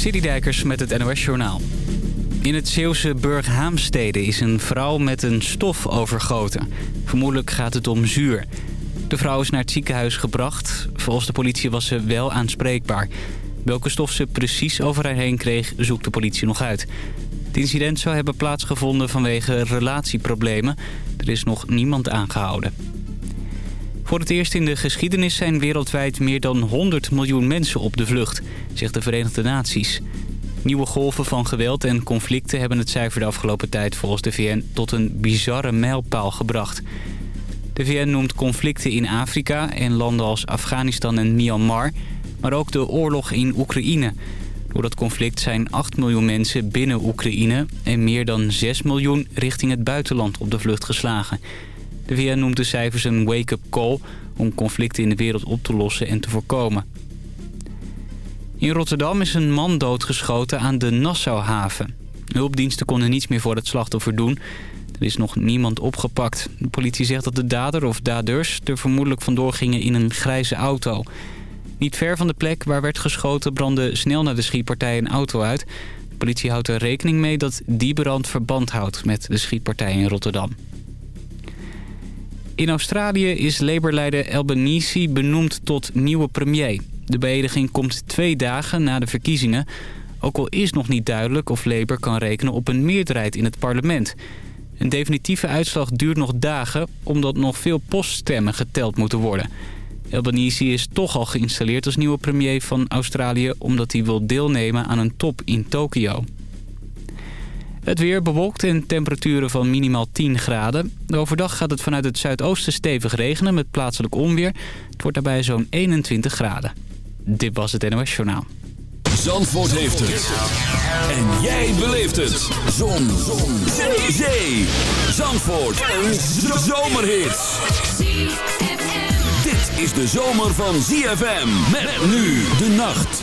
Citydijkers met het NOS Journaal. In het Zeeuwse Burghaamstede is een vrouw met een stof overgoten. Vermoedelijk gaat het om zuur. De vrouw is naar het ziekenhuis gebracht. Volgens de politie was ze wel aanspreekbaar. Welke stof ze precies over haar heen kreeg, zoekt de politie nog uit. Het incident zou hebben plaatsgevonden vanwege relatieproblemen. Er is nog niemand aangehouden. Voor het eerst in de geschiedenis zijn wereldwijd meer dan 100 miljoen mensen op de vlucht, zegt de Verenigde Naties. Nieuwe golven van geweld en conflicten hebben het cijfer de afgelopen tijd volgens de VN tot een bizarre mijlpaal gebracht. De VN noemt conflicten in Afrika en landen als Afghanistan en Myanmar, maar ook de oorlog in Oekraïne. Door dat conflict zijn 8 miljoen mensen binnen Oekraïne en meer dan 6 miljoen richting het buitenland op de vlucht geslagen. De VN noemt de cijfers een wake-up call om conflicten in de wereld op te lossen en te voorkomen. In Rotterdam is een man doodgeschoten aan de Nassauhaven. Hulpdiensten konden niets meer voor het slachtoffer doen. Er is nog niemand opgepakt. De politie zegt dat de dader of daders er vermoedelijk vandoor gingen in een grijze auto. Niet ver van de plek waar werd geschoten brandde snel naar de schietpartij een auto uit. De politie houdt er rekening mee dat die brand verband houdt met de schietpartij in Rotterdam. In Australië is Labour-leider Albanese benoemd tot nieuwe premier. De beëdiging komt twee dagen na de verkiezingen. Ook al is nog niet duidelijk of Labour kan rekenen op een meerderheid in het parlement. Een definitieve uitslag duurt nog dagen... omdat nog veel poststemmen geteld moeten worden. Albanese is toch al geïnstalleerd als nieuwe premier van Australië... omdat hij wil deelnemen aan een top in Tokio. Het weer bewolkt en temperaturen van minimaal 10 graden. Overdag gaat het vanuit het zuidoosten stevig regenen met plaatselijk onweer. Het wordt daarbij zo'n 21 graden. Dit was het NOS Journaal. Zandvoort heeft het. En jij beleeft het. Zon. Zon. Zee. Zee. Zandvoort. Een zomerhit. Dit is de zomer van ZFM. Met nu de nacht.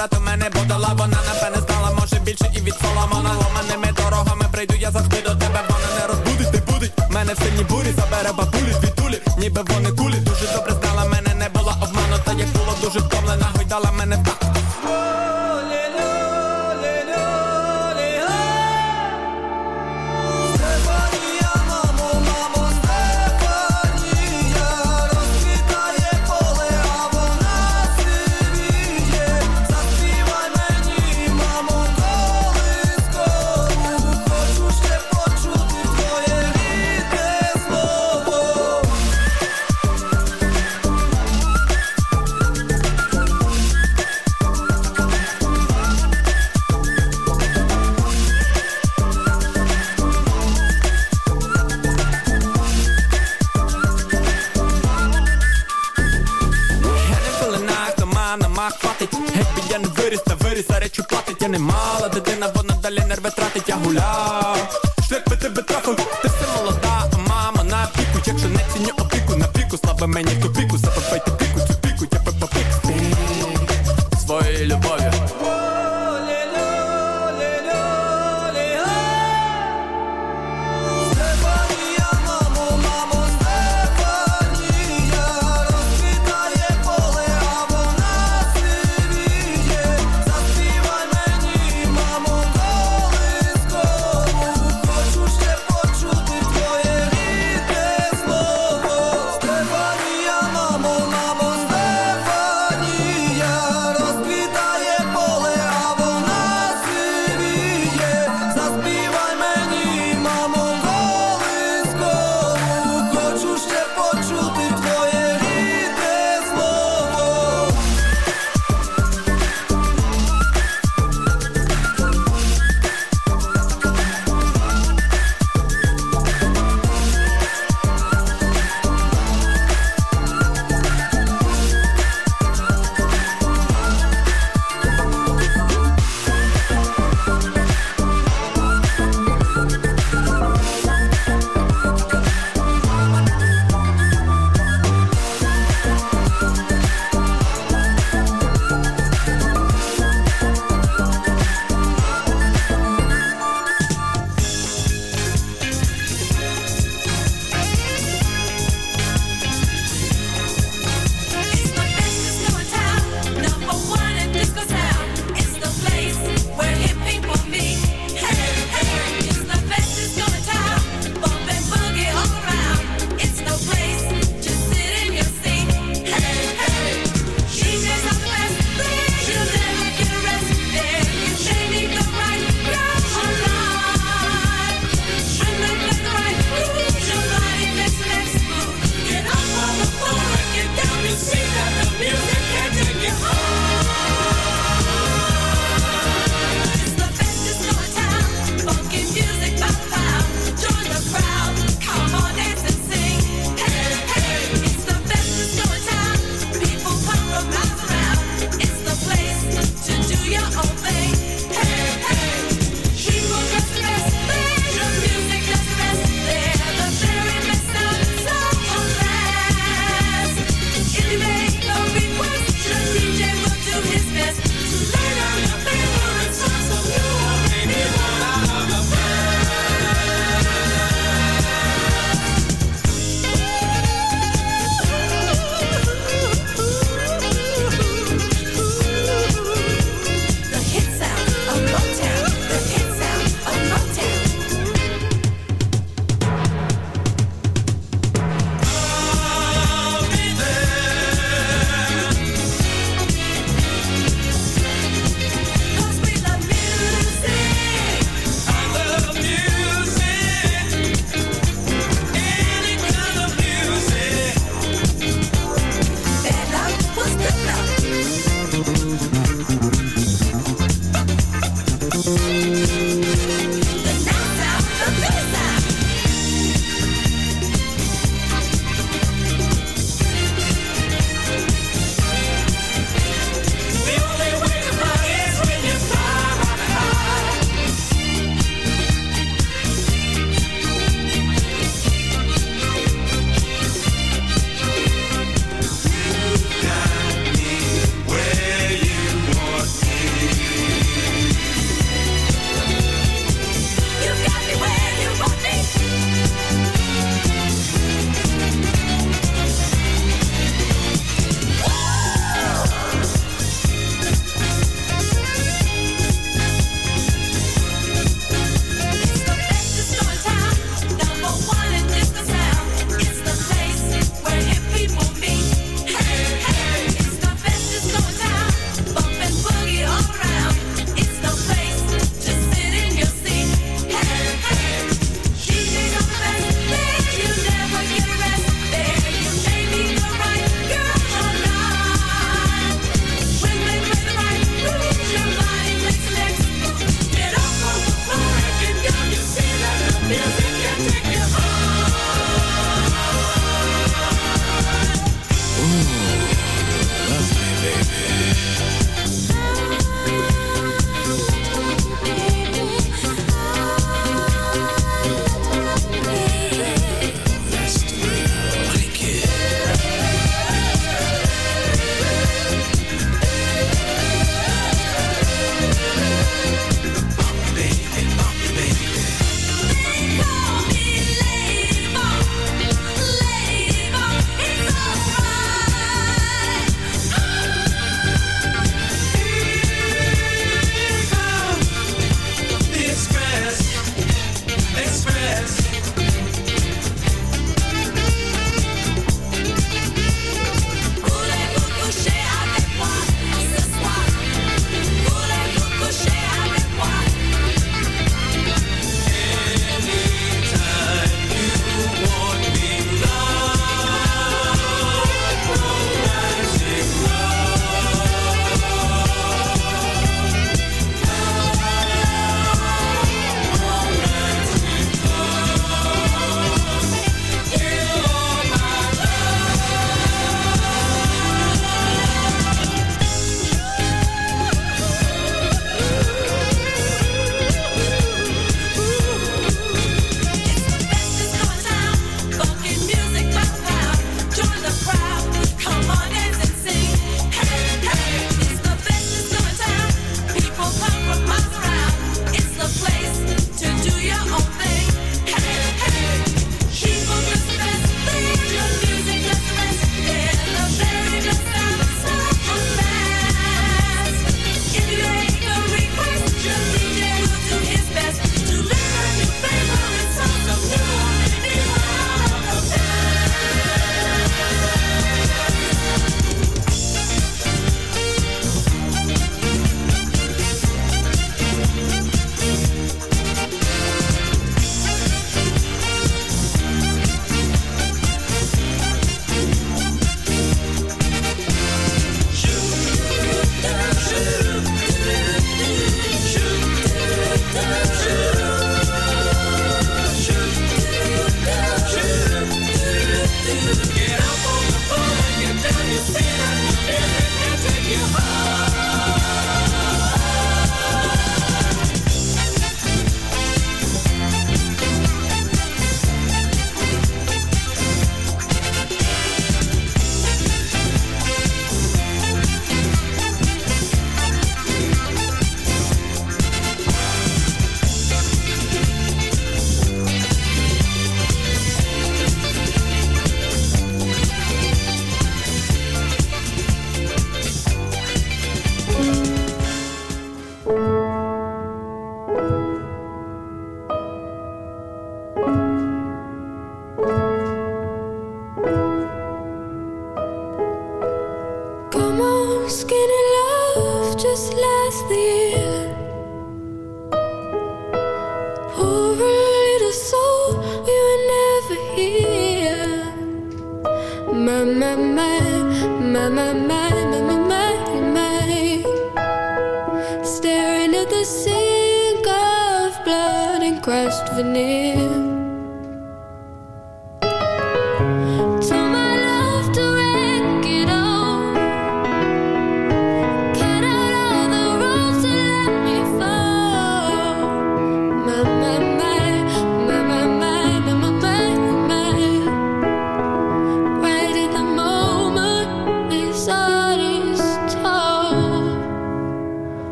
брати мене подала, вона на мене знала, може більше і від соломона. Ломаними дорогами прийду, я завжди до тебе, вона не розбудить, не будить. Мене в сильній бурі, забере бабулі, відтулі, ніби вони кулі. Дуже добре знала, мене не була обманута, як було дуже втомлена, гойдала мене в we traten, ja hula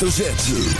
hoofdletter.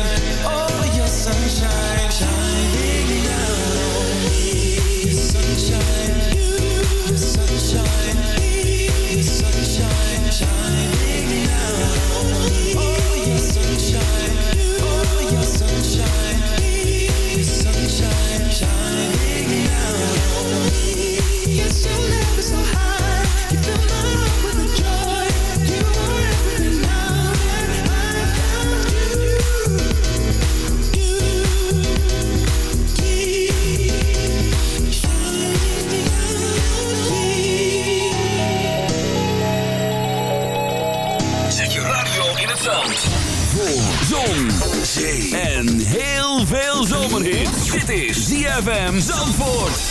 ZFM Zandvoort.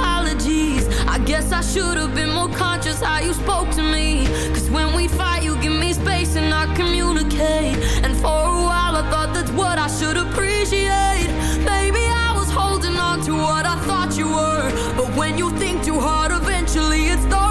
apologies. I guess I should have been more conscious how you spoke to me. Cause when we fight, you give me space and I communicate. And for a while, I thought that's what I should appreciate. Maybe I was holding on to what I thought you were. But when you think too hard, eventually it starts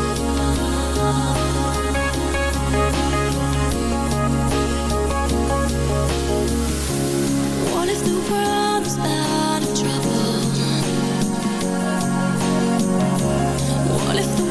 ¿Cuál es tu